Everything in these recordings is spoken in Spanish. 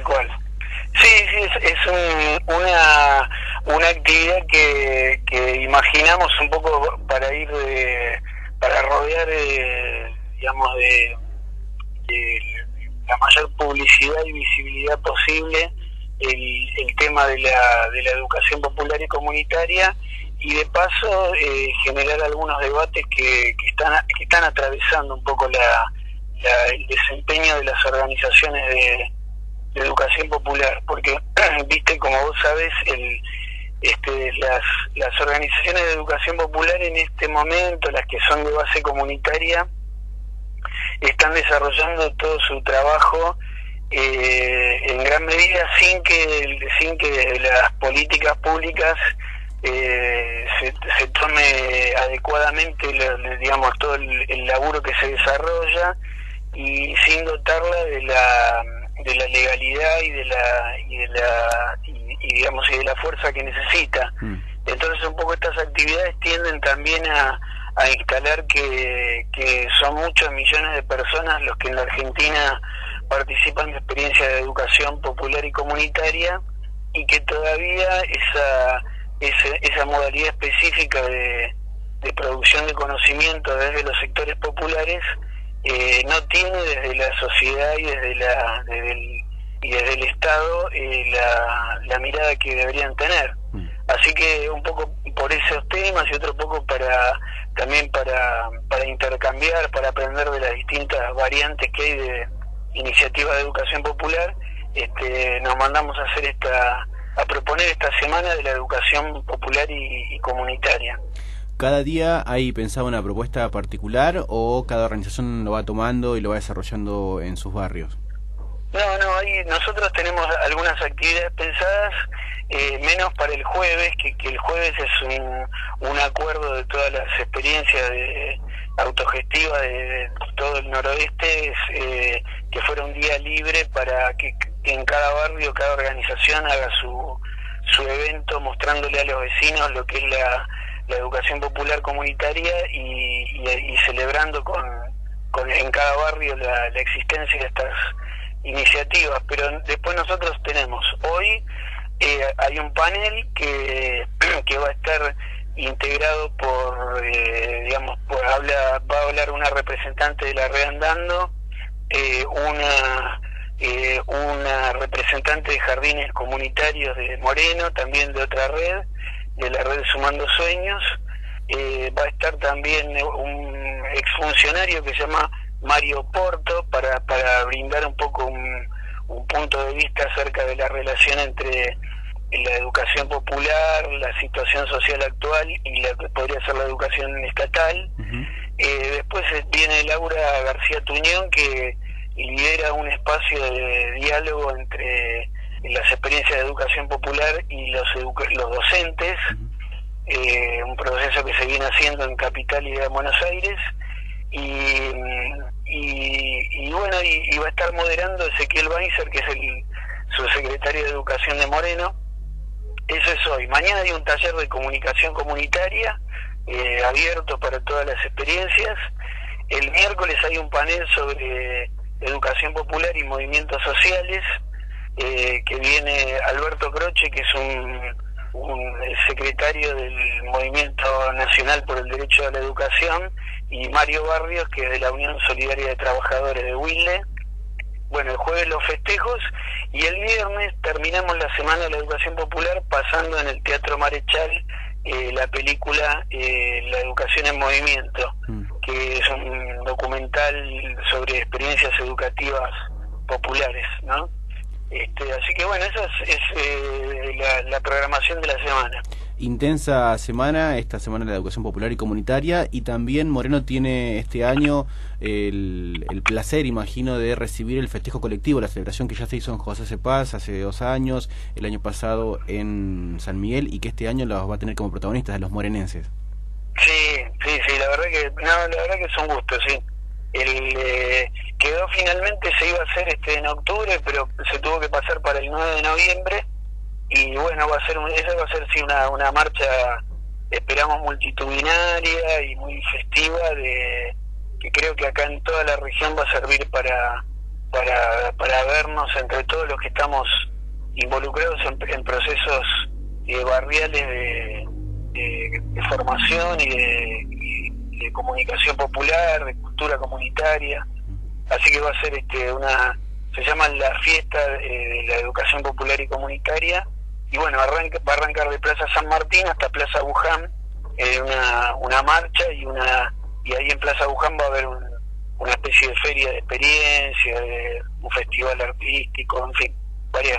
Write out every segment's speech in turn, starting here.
tal cual. Sí, sí, es, es un, una, una actividad que, que imaginamos un poco para ir de, para rodear, eh, digamos, de, de, la mayor publicidad y visibilidad posible el, el tema de la, de la educación popular y comunitaria y de paso eh, generar algunos debates que, que, están, que están atravesando un poco la, la, el desempeño de las organizaciones de, de educación popular, porque, viste, como vos sabés, el, este, las, las organizaciones de educación popular en este momento, las que son de base comunitaria, están desarrollando todo su trabajo eh, en gran medida sin que sin que las políticas públicas eh, se, se, tome adecuadamente digamos todo el, el, laburo que se desarrolla y sin dotarla de la de la legalidad y de la y de la y, y digamos y de la fuerza que necesita mm. entonces un poco estas actividades tienden también a, a instalar que, que son muchos millones de personas los que en la Argentina participan de experiencias de educación popular y comunitaria y que todavía esa esa, esa modalidad específica de, de producción de conocimiento desde los sectores populares eh, no tiene desde la sociedad y desde la desde el, y desde el Estado eh, la, la, mirada que deberían tener. Mm. Así que un poco por esos temas y otro poco para también para, para intercambiar, para aprender de las distintas variantes que hay de iniciativas de educación popular, este, nos mandamos a hacer esta a proponer esta semana de la educación popular y, y comunitaria cada día hay pensado una propuesta particular o cada organización lo va tomando y lo va desarrollando en sus barrios? No, no, ahí nosotros tenemos algunas actividades pensadas, eh, menos para el jueves, que, que el jueves es un, un, acuerdo de todas las experiencias de, autogestivas de, de, todo el noroeste, es, eh, que fuera un día libre para que, que en cada barrio, cada organización haga su, su evento mostrándole a los vecinos lo que es la la educación popular comunitaria y, y, celebrando con, con, en cada barrio la, la, existencia de estas iniciativas. Pero después nosotros tenemos, hoy eh, hay un panel que, que va a estar integrado por, eh, digamos, por, habla, va a hablar una representante de la red Andando, eh, una eh, una representante de jardines comunitarios de Moreno, también de otra red, de la red Sumando Sueños. Eh, va a estar también un exfuncionario que se llama Mario Porto para, para brindar un poco un, un punto de vista acerca de la relación entre la educación popular, la situación social actual y la que podría ser la educación estatal. Uh -huh. eh, después viene Laura García Tuñón que lidera un espacio de diálogo entre las experiencias de educación popular y los, educa los docentes, eh, un proceso que se viene haciendo en Capital y en Buenos Aires, y, y, y bueno, y, y, va a estar moderando Ezequiel Weiser, que es el subsecretario de Educación de Moreno. Eso es hoy. Mañana hay un taller de comunicación comunitaria eh, abierto para todas las experiencias. El miércoles hay un panel sobre educación popular y movimientos sociales eh, que viene Alberto Croce, que es un, un, secretario del Movimiento Nacional por el Derecho a la Educación, y Mario Barrios, que es de la Unión Solidaria de Trabajadores de Wilde. Bueno, el jueves los festejos y el viernes terminamos la Semana de la Educación Popular pasando en el Teatro Marechal eh, la película eh, La Educación en Movimiento, mm. que es un documental sobre experiencias educativas populares, ¿no? Este, así que bueno, esa es, es eh, la, la, programación de la semana. Intensa semana, esta semana de la educación popular y comunitaria, y también Moreno tiene este año el, el, placer, imagino, de recibir el festejo colectivo, la celebración que ya se hizo en José Cepaz hace dos años, el año pasado en San Miguel, y que este año los va a tener como protagonistas los morenenses. Sí, sí, sí, la verdad que, no, la verdad que es un gusto, sí el eh, quedó finalmente se iba a hacer este en octubre pero se tuvo que pasar para el 9 de noviembre y bueno va a ser un, esa va a ser sí una, una marcha esperamos multitudinaria y muy festiva de que creo que acá en toda la región va a servir para para, para vernos entre todos los que estamos involucrados en, procesos eh, barriales de, formación y de, comunicación popular, de cultura comunitaria. Así que va a ser este una se llama la fiesta de la educación popular y comunitaria y bueno arranca, va a arrancar de Plaza San Martín hasta Plaza Buján eh, una, una marcha y una y ahí en Plaza Buján va a haber una especie de feria de experiencia, de un festival artístico, en fin, varias,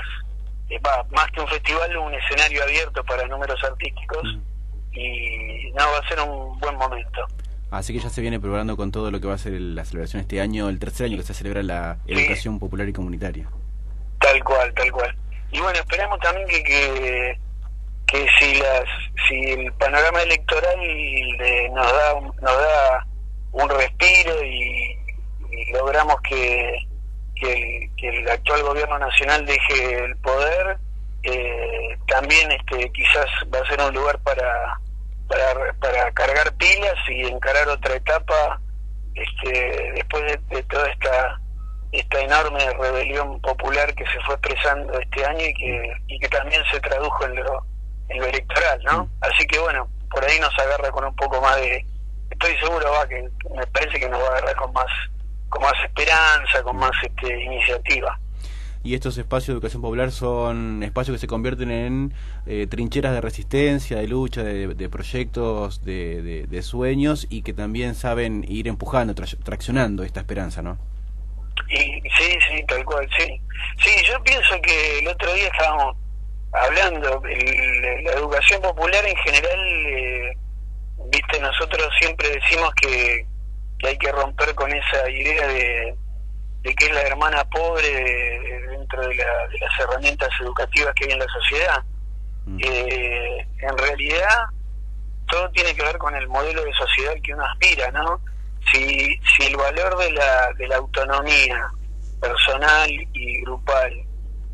eh, más que un festival, un escenario abierto para números artísticos mm. y no, va a ser un buen momento. Así que ya se viene preparando con todo lo que va a ser la celebración este año, el tercer año que se celebra la educación popular y comunitaria. Tal cual, tal cual. Y bueno, esperamos también que, que, que si las si el panorama electoral nos da nos da un respiro y, logramos que, que, el, actual gobierno nacional deje el poder, eh, también este quizás va a ser un lugar para, para, para cargar pilas y encarar otra etapa este, después de, toda esta esta enorme rebelión popular que se fue expresando este año y que, y que también se tradujo en lo, en lo electoral, ¿no? Así que bueno, por ahí nos agarra con un poco más de, estoy seguro va que me parece que nos va a agarrar con más con más esperanza con más este, iniciativa y estos espacios de educación popular son espacios que se convierten en eh, trincheras de resistencia, de lucha, de, proyectos, de, sueños y que también saben ir empujando, traccionando esta esperanza, ¿no? Y, sí, sí, tal cual, sí. Sí, yo pienso que el otro día estábamos hablando, la educación popular en general eh, viste, nosotros siempre decimos que, hay que romper con esa idea de, que es la hermana pobre dentro de, las herramientas educativas que hay en la sociedad. Mm. Eh, en realidad, todo tiene que ver con el modelo de sociedad que uno aspira, ¿no? Si, si el valor de la, de la autonomía personal y grupal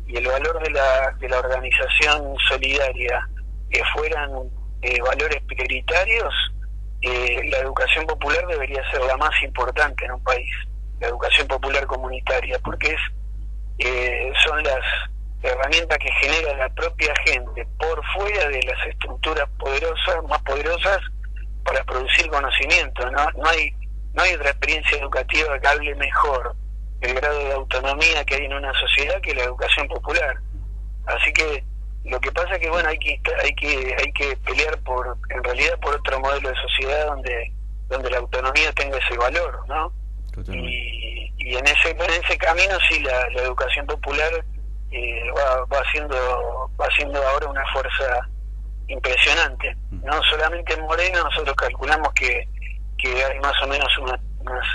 y el valor de la, de la organización solidaria que fueran eh, valores prioritarios, eh, la educación popular debería ser la más importante en un país, la educación popular comunitaria, porque es eh, son las herramientas que genera la propia gente por fuera de las estructuras poderosas, más poderosas, para producir conocimiento. No, no hay no hay otra experiencia educativa que hable mejor el grado de autonomía que hay en una sociedad que la educación popular. Así que lo que pasa es que bueno hay que hay que hay que pelear por en realidad por otro modelo de sociedad donde donde la autonomía tenga ese valor, ¿no? Y, y, en ese en ese camino sí la, educación popular eh, va, va haciendo va haciendo ahora una fuerza impresionante. Mm. No solamente en Moreno nosotros calculamos que que hay más o menos unas, unas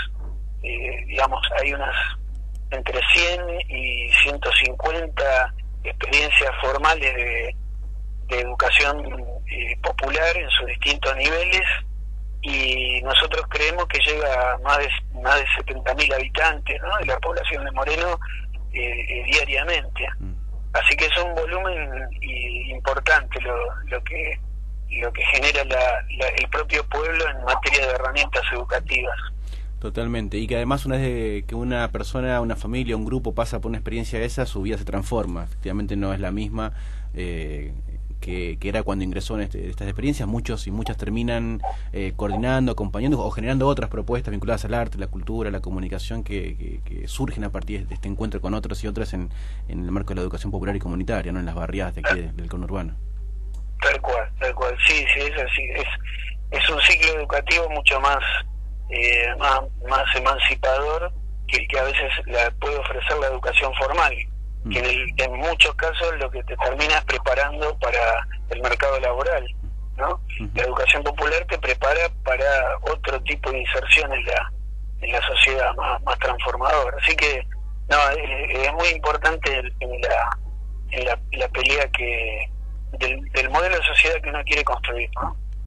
eh, digamos hay unas entre 100 y 150 experiencias formales de, educación eh, popular en sus distintos niveles y nosotros creemos que llega a más de, más de 70.000 habitantes ¿no? de la población de Moreno eh, eh, diariamente. Mm. Así que es un volumen importante lo, lo que lo que genera el propio pueblo en materia de herramientas educativas. Totalmente, y que además una vez que una persona, una familia, un grupo pasa por una experiencia esa, su vida se transforma, efectivamente no es la misma eh, que, era cuando ingresó en este, estas experiencias, muchos y muchas terminan eh, coordinando, acompañando o generando otras propuestas vinculadas al arte, la cultura, la comunicación que, surgen a partir de este encuentro con otros y otras en, el marco de la educación popular y comunitaria, ¿no? en las barriadas de aquí del conurbano. Tal cual, tal cual, sí, sí, es así, es, es un ciclo educativo mucho más eh, más, emancipador que, que a veces la puede ofrecer la educación formal, que en, en, muchos casos lo que te termina es preparando para el mercado laboral. ¿no? La educación popular te prepara para otro tipo de inserción en la, en la sociedad más, más transformadora. Así que no, es, muy importante en la, en la, la pelea que del, del modelo de sociedad que uno quiere construir. ¿no?